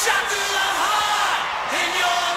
Shot to the heart in your